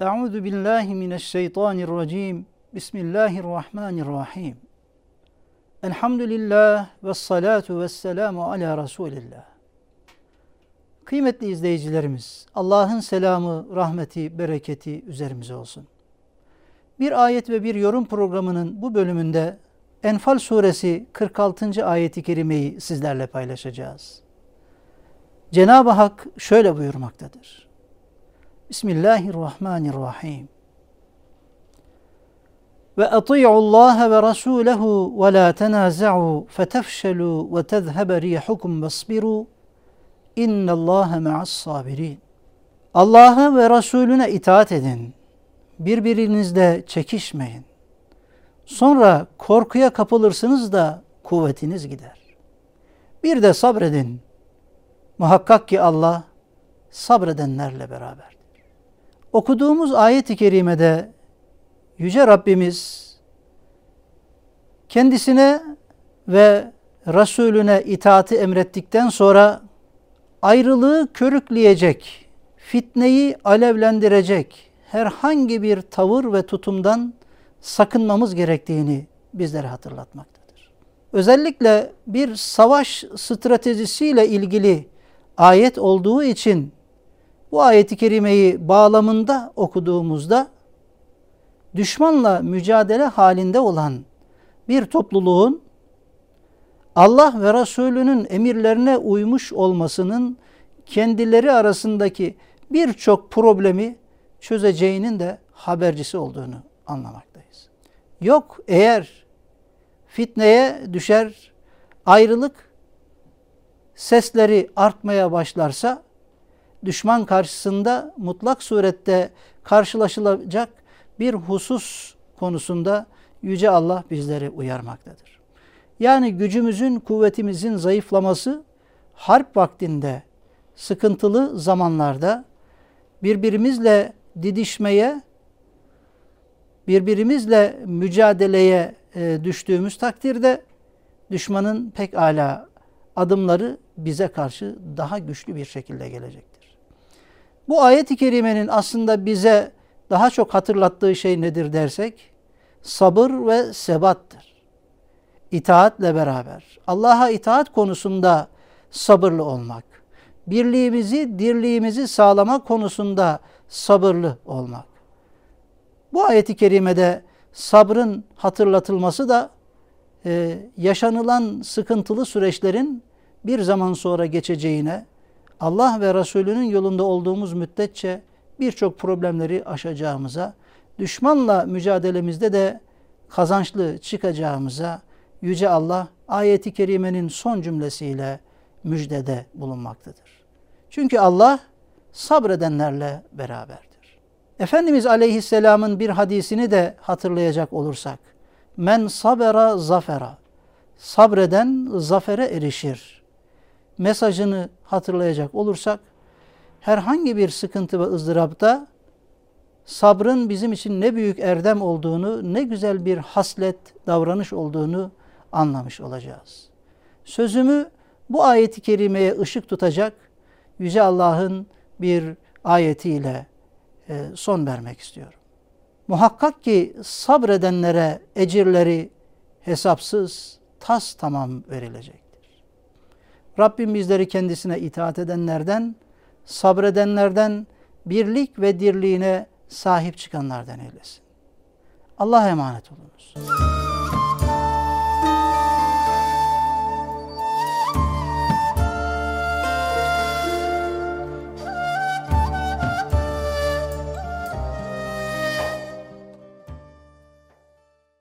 Euzu billahi mineşşeytanirracim. Bismillahirrahmanirrahim. Elhamdülillah ve salatu ve selamu ala Resulillah. Kıymetli izleyicilerimiz, Allah'ın selamı, rahmeti, bereketi üzerimize olsun. Bir ayet ve bir yorum programının bu bölümünde Enfal suresi 46. ayeti kerimeyi sizlerle paylaşacağız. Cenab-ı Hak şöyle buyurmaktadır. Bismillahirrahmanirrahim. Ve ati'u Allah ve Rasulehu ve la tenaza'u fetefşelu ve tezhebe rihukum vesbiru innallâhe ma'as sabirin. Allah'a ve Resulüne itaat edin. Birbirinizle çekişmeyin. Sonra korkuya kapılırsınız da kuvvetiniz gider. Bir de sabredin. Muhakkak ki Allah sabredenlerle beraberdir. Okuduğumuz ayet-i kerimede Yüce Rabbimiz kendisine ve Resulüne itaati emrettikten sonra ayrılığı körükleyecek, fitneyi alevlendirecek herhangi bir tavır ve tutumdan sakınmamız gerektiğini bizlere hatırlatmaktadır. Özellikle bir savaş stratejisiyle ilgili ayet olduğu için bu ayeti kerimeyi bağlamında okuduğumuzda düşmanla mücadele halinde olan bir topluluğun Allah ve Resulünün emirlerine uymuş olmasının kendileri arasındaki birçok problemi çözeceğinin de habercisi olduğunu anlamaktayız. Yok eğer fitneye düşer, ayrılık sesleri artmaya başlarsa düşman karşısında mutlak surette karşılaşılacak bir husus konusunda Yüce Allah bizleri uyarmaktadır. Yani gücümüzün, kuvvetimizin zayıflaması harp vaktinde, sıkıntılı zamanlarda birbirimizle didişmeye, birbirimizle mücadeleye e, düştüğümüz takdirde düşmanın pek ala adımları bize karşı daha güçlü bir şekilde gelecektir. Bu ayet-i kerimenin aslında bize daha çok hatırlattığı şey nedir dersek, sabır ve sebattır. İtaatle beraber, Allah'a itaat konusunda sabırlı olmak, birliğimizi, dirliğimizi sağlama konusunda sabırlı olmak. Bu ayeti kerimede sabrın hatırlatılması da e, yaşanılan sıkıntılı süreçlerin bir zaman sonra geçeceğine, Allah ve Resulünün yolunda olduğumuz müddetçe birçok problemleri aşacağımıza, düşmanla mücadelemizde de kazançlı çıkacağımıza Yüce Allah ayeti kerimenin son cümlesiyle müjdede bulunmaktadır. Çünkü Allah sabredenlerle beraberdir. Efendimiz Aleyhisselam'ın bir hadisini de hatırlayacak olursak, men sabera zafera, sabreden zafere erişir. Mesajını hatırlayacak olursak, herhangi bir sıkıntı ve ızdırapta sabrın bizim için ne büyük erdem olduğunu, ne güzel bir haslet, davranış olduğunu anlamış olacağız. Sözümü bu ayeti kerimeye ışık tutacak Yüce Allah'ın bir ayetiyle e, son vermek istiyorum. Muhakkak ki sabredenlere ecirleri hesapsız, tas tamam verilecektir. Rabbim bizleri kendisine itaat edenlerden, sabredenlerden, birlik ve dirliğine sahip çıkanlardan eylesin. Allah'a emanet olunuz.